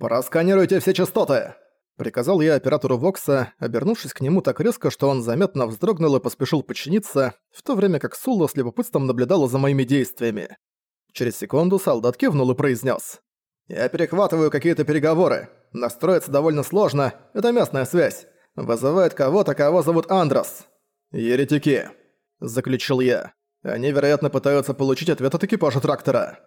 «Просканируйте все частоты!» Приказал я оператору Вокса, обернувшись к нему так резко, что он заметно вздрогнул и поспешил подчиниться, в то время как Сула с любопытством наблюдала за моими действиями. Через секунду солдат кивнул и произнес: «Я перехватываю какие-то переговоры. Настроиться довольно сложно, это местная связь. Вызывает кого-то, кого зовут Андрос». «Еретики», — заключил я. «Они, вероятно, пытаются получить ответ от экипажа трактора».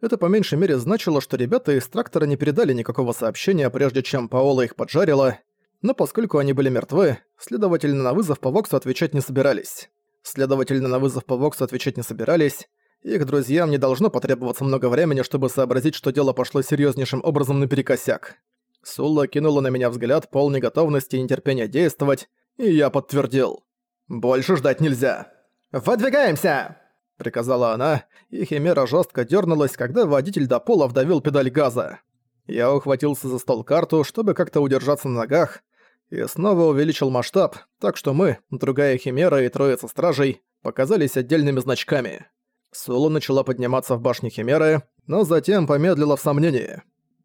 Это по меньшей мере значило, что ребята из трактора не передали никакого сообщения, прежде чем Паола их поджарила, но поскольку они были мертвы, следовательно, на вызов по Воксу отвечать не собирались. Следовательно, на вызов по Воксу отвечать не собирались, их друзьям не должно потребоваться много времени, чтобы сообразить, что дело пошло серьезнейшим образом наперекосяк. Сулла кинула на меня взгляд полной готовности и нетерпения действовать, и я подтвердил. «Больше ждать нельзя!» «Выдвигаемся!» — приказала она, и Химера жестко дернулась, когда водитель до пола вдавил педаль газа. Я ухватился за стол карту, чтобы как-то удержаться на ногах, и снова увеличил масштаб, так что мы, другая Химера и троица стражей, показались отдельными значками. Сула начала подниматься в башне Химеры, но затем помедлила в сомнении.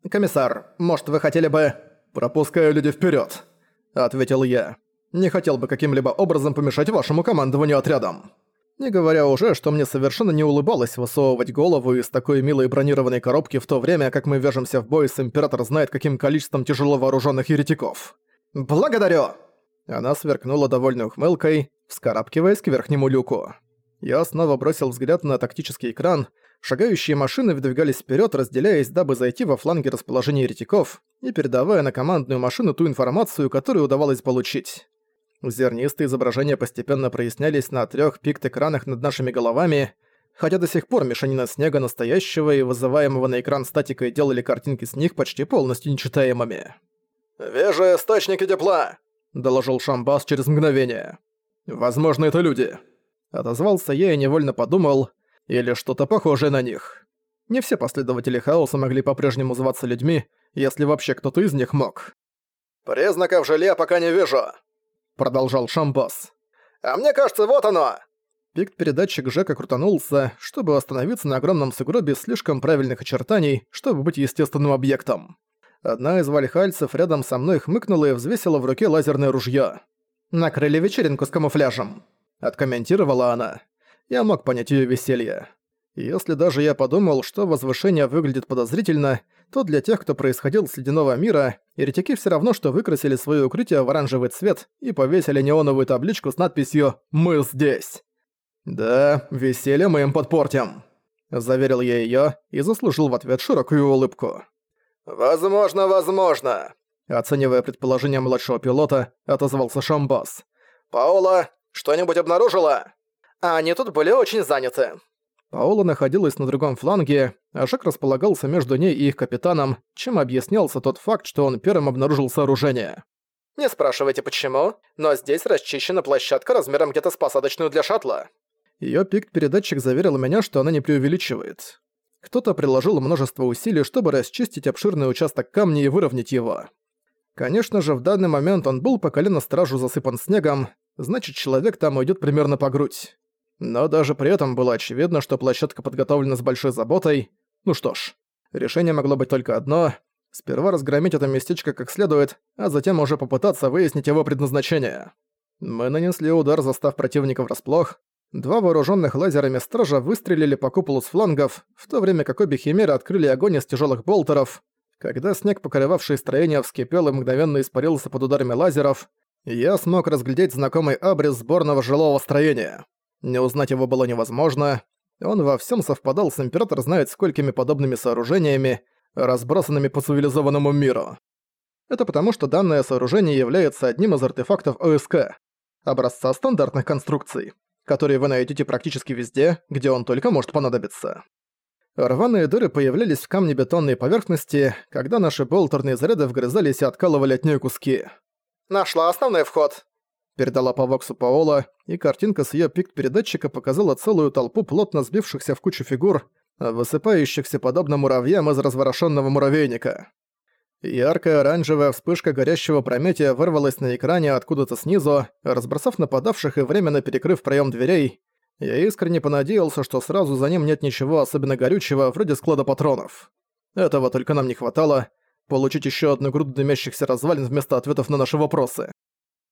«Комиссар, может, вы хотели бы...» «Пропускаю люди вперед, ответил я. «Не хотел бы каким-либо образом помешать вашему командованию отрядом». Не говоря уже, что мне совершенно не улыбалось высовывать голову из такой милой бронированной коробки в то время, как мы вяжемся в бой с Император знает каким количеством тяжело вооруженных еретиков. «Благодарю!» Она сверкнула довольной ухмылкой, вскарабкиваясь к верхнему люку. Я снова бросил взгляд на тактический экран. Шагающие машины выдвигались вперед, разделяясь, дабы зайти во фланге расположения еретиков и передавая на командную машину ту информацию, которую удавалось получить. Зернистые изображения постепенно прояснялись на трех пикт-экранах над нашими головами, хотя до сих пор мешанина снега настоящего и вызываемого на экран статикой делали картинки с них почти полностью нечитаемыми. «Вижу источники тепла», — доложил Шамбас через мгновение. «Возможно, это люди». Отозвался я и невольно подумал, или что-то похожее на них. Не все последователи хаоса могли по-прежнему зваться людьми, если вообще кто-то из них мог. «Признаков жилья пока не вижу», продолжал Шамбас. «А мне кажется, вот оно!» Пикт-передатчик Жека крутанулся, чтобы остановиться на огромном сугробе слишком правильных очертаний, чтобы быть естественным объектом. Одна из вальхальцев рядом со мной хмыкнула и взвесила в руке лазерное ружье. «Накрыли вечеринку с камуфляжем», — откомментировала она. Я мог понять её веселье. Если даже я подумал, что возвышение выглядит подозрительно, то для тех, кто происходил с ледяного мира, еретики все равно, что выкрасили свое укрытие в оранжевый цвет и повесили неоновую табличку с надписью «Мы здесь». «Да, веселье мы им подпортим», — заверил я ее и заслужил в ответ широкую улыбку. «Возможно, возможно», — оценивая предположение младшего пилота, отозвался Шамбас. «Паула, что-нибудь обнаружила?» «А они тут были очень заняты», Паула находилась на другом фланге, а Жак располагался между ней и их капитаном, чем объяснялся тот факт, что он первым обнаружил сооружение. «Не спрашивайте почему, но здесь расчищена площадка размером где-то с посадочную для шаттла». Её пикт-передатчик заверил меня, что она не преувеличивает. Кто-то приложил множество усилий, чтобы расчистить обширный участок камня и выровнять его. Конечно же, в данный момент он был по колено стражу засыпан снегом, значит, человек там уйдет примерно по грудь. Но даже при этом было очевидно, что площадка подготовлена с большой заботой. Ну что ж, решение могло быть только одно — сперва разгромить это местечко как следует, а затем уже попытаться выяснить его предназначение. Мы нанесли удар, застав противника врасплох. Два вооруженных лазерами стража выстрелили по куполу с флангов, в то время как обе химеры открыли огонь из тяжелых болтеров. Когда снег, покрывавший строение, вскипел и мгновенно испарился под ударами лазеров, я смог разглядеть знакомый абрис сборного жилого строения. Не узнать его было невозможно. Он во всем совпадал с Император знает сколькими подобными сооружениями, разбросанными по цивилизованному миру. Это потому, что данное сооружение является одним из артефактов ОСК, образца стандартных конструкций, которые вы найдете практически везде, где он только может понадобиться. Рваные дыры появлялись в камне бетонной поверхности, когда наши болтерные заряды вгрызались и откалывали от нее куски. «Нашла основной вход», передала по Воксу Паола, и картинка с её пикт-передатчика показала целую толпу плотно сбившихся в кучу фигур, высыпающихся подобно муравьям из разворошенного муравейника. Яркая оранжевая вспышка горящего прометия вырвалась на экране откуда-то снизу, разбросав нападавших и временно перекрыв проем дверей. Я искренне понадеялся, что сразу за ним нет ничего особенно горючего, вроде склада патронов. Этого только нам не хватало, получить еще одну груду дымящихся развалин вместо ответов на наши вопросы.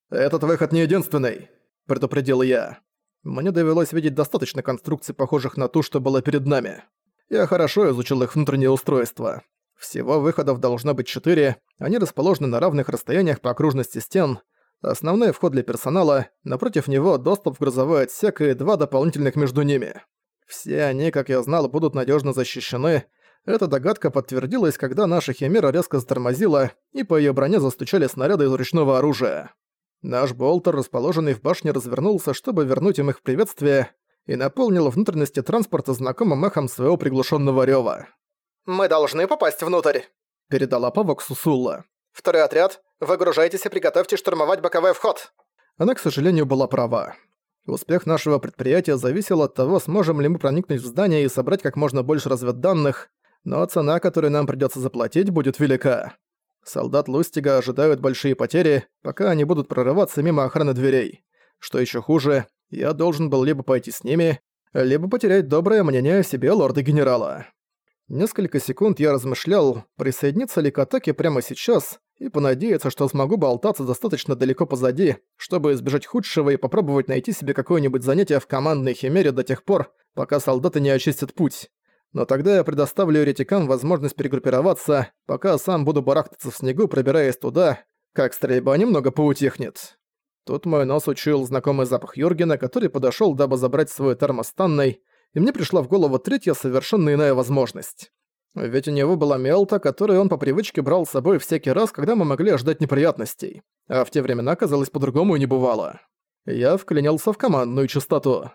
«Этот выход не единственный», — предупредил я. Мне довелось видеть достаточно конструкций, похожих на ту, что была перед нами. Я хорошо изучил их внутреннее устройство. Всего выходов должно быть четыре, они расположены на равных расстояниях по окружности стен. Основной вход для персонала, напротив него доступ в грузовой отсек и два дополнительных между ними. Все они, как я знал, будут надежно защищены. Эта догадка подтвердилась, когда наша химера резко затормозила, и по ее броне застучали снаряды из ручного оружия. Наш болтер, расположенный в башне, развернулся, чтобы вернуть им их приветствие, и наполнил внутренности транспорта знакомым эхом своего приглушенного рёва. «Мы должны попасть внутрь», — передала по Воксу Сулла. «Второй отряд, выгружайтесь и приготовьте штурмовать боковой вход». Она, к сожалению, была права. Успех нашего предприятия зависел от того, сможем ли мы проникнуть в здание и собрать как можно больше разведданных, но цена, которую нам придётся заплатить, будет велика. Солдат Лустига ожидают большие потери, пока они будут прорываться мимо охраны дверей. Что ещё хуже, я должен был либо пойти с ними, либо потерять доброе мнение о себе лорда-генерала. Несколько секунд я размышлял, присоединиться ли к атаке прямо сейчас и понадеяться, что смогу болтаться достаточно далеко позади, чтобы избежать худшего и попробовать найти себе какое-нибудь занятие в командной химере до тех пор, пока солдаты не очистят путь. Но тогда я предоставлю еретикам возможность перегруппироваться, пока сам буду барахтаться в снегу, пробираясь туда, как стрельба немного поутихнет. Тут мой нос учуял знакомый запах Юргена, который подошёл, дабы забрать свой термос и мне пришла в голову третья совершенно иная возможность. Ведь у него была мелта, которую он по привычке брал с собой всякий раз, когда мы могли ожидать неприятностей. А в те времена, казалось, по-другому и не бывало. Я вклинился в командную частоту.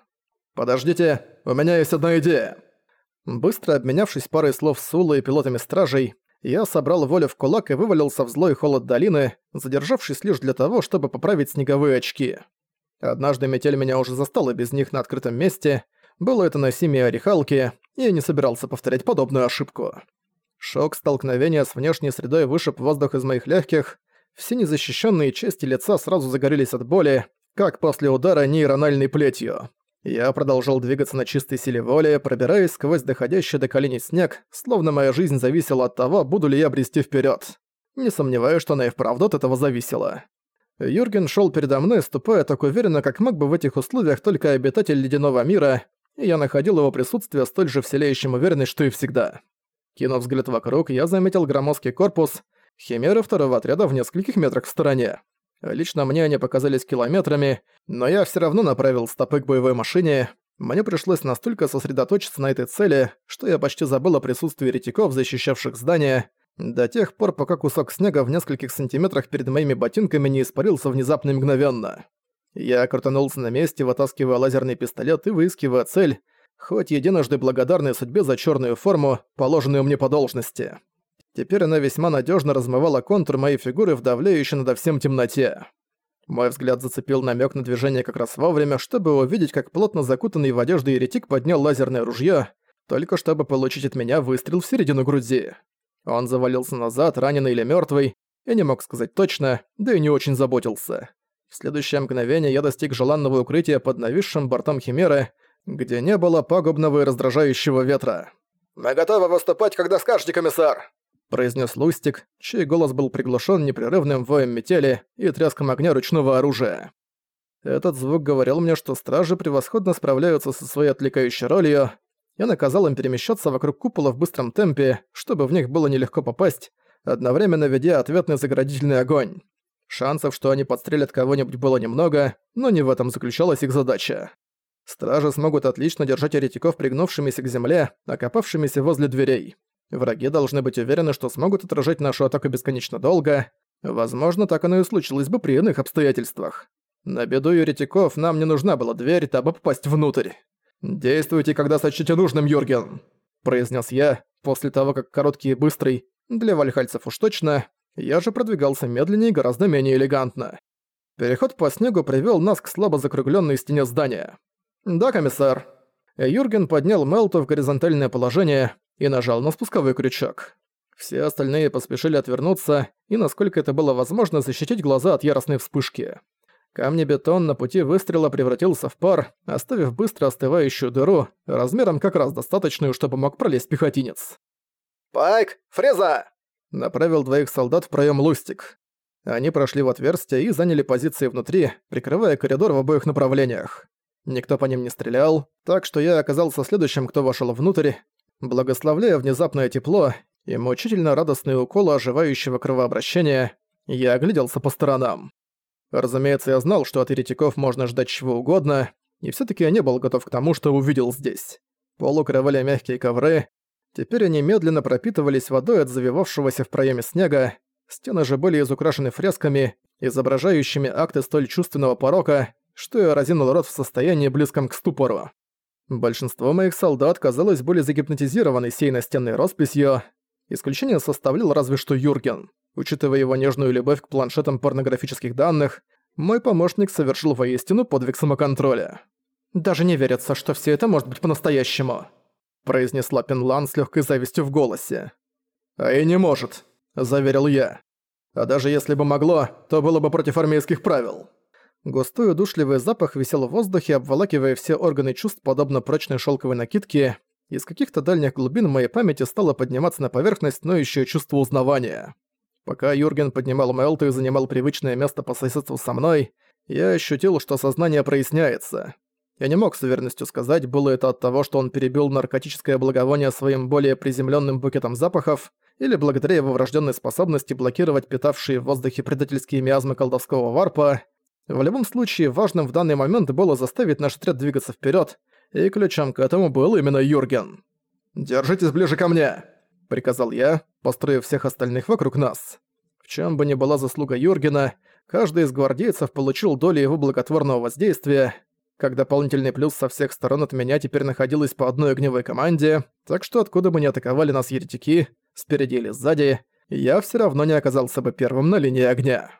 «Подождите, у меня есть одна идея». Быстро обменявшись парой слов с Сулой и пилотами стражей, я собрал волю в кулак и вывалился в злой холод долины, задержавшись лишь для того, чтобы поправить снеговые очки. Однажды метель меня уже застала без них на открытом месте, было это на Симе Орехалке, и я не собирался повторять подобную ошибку. Шок столкновения с внешней средой вышиб воздух из моих легких, все незащищенные части лица сразу загорелись от боли, как после удара нейрональной плетью. Я продолжал двигаться на чистой силе воли, пробираясь сквозь доходящий до коленей снег, словно моя жизнь зависела от того, буду ли я брести вперед. Не сомневаюсь, что она и вправду от этого зависела. Юрген шел передо мной, ступая так уверенно, как мог бы в этих условиях только обитатель ледяного мира, и я находил его присутствие столь же вселяющим уверенность, что и всегда. Кинув взгляд вокруг, я заметил громоздкий корпус, химеры второго отряда в нескольких метрах в стороне. Лично мне они показались километрами, но я все равно направил стопы к боевой машине. Мне пришлось настолько сосредоточиться на этой цели, что я почти забыл о присутствии ретиков, защищавших здание, до тех пор, пока кусок снега в нескольких сантиметрах перед моими ботинками не испарился внезапно и мгновенно. Я крутанулся на месте, вытаскивая лазерный пистолет и выискивая цель, хоть единожды благодарной судьбе за черную форму, положенную мне по должности. Теперь она весьма надежно размывала контур моей фигуры в давляющей надо всем темноте. Мой взгляд зацепил намек на движение как раз вовремя, чтобы увидеть, как плотно закутанный в одежду еретик поднял лазерное ружье, только чтобы получить от меня выстрел в середину груди. Он завалился назад, раненый или мертвый, я не мог сказать точно, да и не очень заботился. В следующее мгновение я достиг желанного укрытия под нависшим бортом Химеры, где не было пагубного и раздражающего ветра. «Мы готовы выступать, когда скажете, комиссар!» Произнес Лустик, чей голос был приглушен непрерывным воем метели и тряском огня ручного оружия. Этот звук говорил мне, что стражи превосходно справляются со своей отвлекающей ролью. Я наказал им перемещаться вокруг купола в быстром темпе, чтобы в них было нелегко попасть, одновременно ведя ответный заградительный огонь. Шансов, что они подстрелят кого-нибудь было немного, но не в этом заключалась их задача. Стражи смогут отлично держать еретиков пригнувшимися к земле, окопавшимися возле дверей. Враги должны быть уверены, что смогут отражать нашу атаку бесконечно долго. Возможно, так оно и случилось бы при иных обстоятельствах. На беду еретиков нам не нужна была дверь, дабы попасть внутрь. «Действуйте, когда сочтете нужным, Юрген», — произнес я, после того, как короткий и быстрый, для вальхальцев уж точно, я же продвигался медленнее и гораздо менее элегантно. Переход по снегу привел нас к слабо закругленной стене здания. «Да, комиссар». Юрген поднял Мелту в горизонтальное положение, и нажал на спусковой крючок. Все остальные поспешили отвернуться и, насколько это было возможно, защитить глаза от яростной вспышки. Камни-бетон на пути выстрела превратился в пар, оставив быстро остывающую дыру, размером как раз достаточную, чтобы мог пролезть пехотинец. «Пайк! Фреза!» Направил двоих солдат в проем лустик. Они прошли в отверстие и заняли позиции внутри, прикрывая коридор в обоих направлениях. Никто по ним не стрелял, так что я оказался следующим, кто вошел внутрь, благословляя внезапное тепло и мучительно радостные уколы оживающего кровообращения, я огляделся по сторонам. Разумеется, я знал, что от еретиков можно ждать чего угодно, и все таки я не был готов к тому, что увидел здесь. Пол укрывали мягкие ковры, теперь они медленно пропитывались водой от завивавшегося в проеме снега, стены же были изукрашены фресками, изображающими акты столь чувственного порока, что я разинул рот в состоянии близком к ступору. Большинство моих солдат, казалось, были загипнотизированы сей настенной росписью, исключение составлял разве что Юрген. Учитывая его нежную любовь к планшетам порнографических данных, мой помощник совершил воистину подвиг самоконтроля. «Даже не верится, что все это может быть по-настоящему», произнесла Пенлан с легкой завистью в голосе. «А и не может», — заверил я. «А даже если бы могло, то было бы против армейских правил». Густой удушливый запах висел в воздухе, обволакивая все органы чувств подобно прочной шелковой накидке. Из каких-то дальних глубин моей памяти стало подниматься на поверхность ноющее чувство узнавания. Пока Юрген поднимал Мелту и занимал привычное место по соседству со мной, я ощутил, что сознание проясняется. Я не мог с уверенностью сказать, было это от того, что он перебил наркотическое благовоние своим более приземленным букетом запахов, или благодаря его врожденной способности блокировать питавшие в воздухе предательские миазмы колдовского варпа, в любом случае, важным в данный момент было заставить наш отряд двигаться вперед, и ключом к этому был именно Юрген. «Держитесь ближе ко мне!» — приказал я, построив всех остальных вокруг нас. В чем бы ни была заслуга Юргена, каждый из гвардейцев получил долю его благотворного воздействия, как дополнительный плюс со всех сторон от меня теперь находилась по одной огневой команде, так что откуда бы ни атаковали нас еретики, спереди или сзади, я все равно не оказался бы первым на линии огня.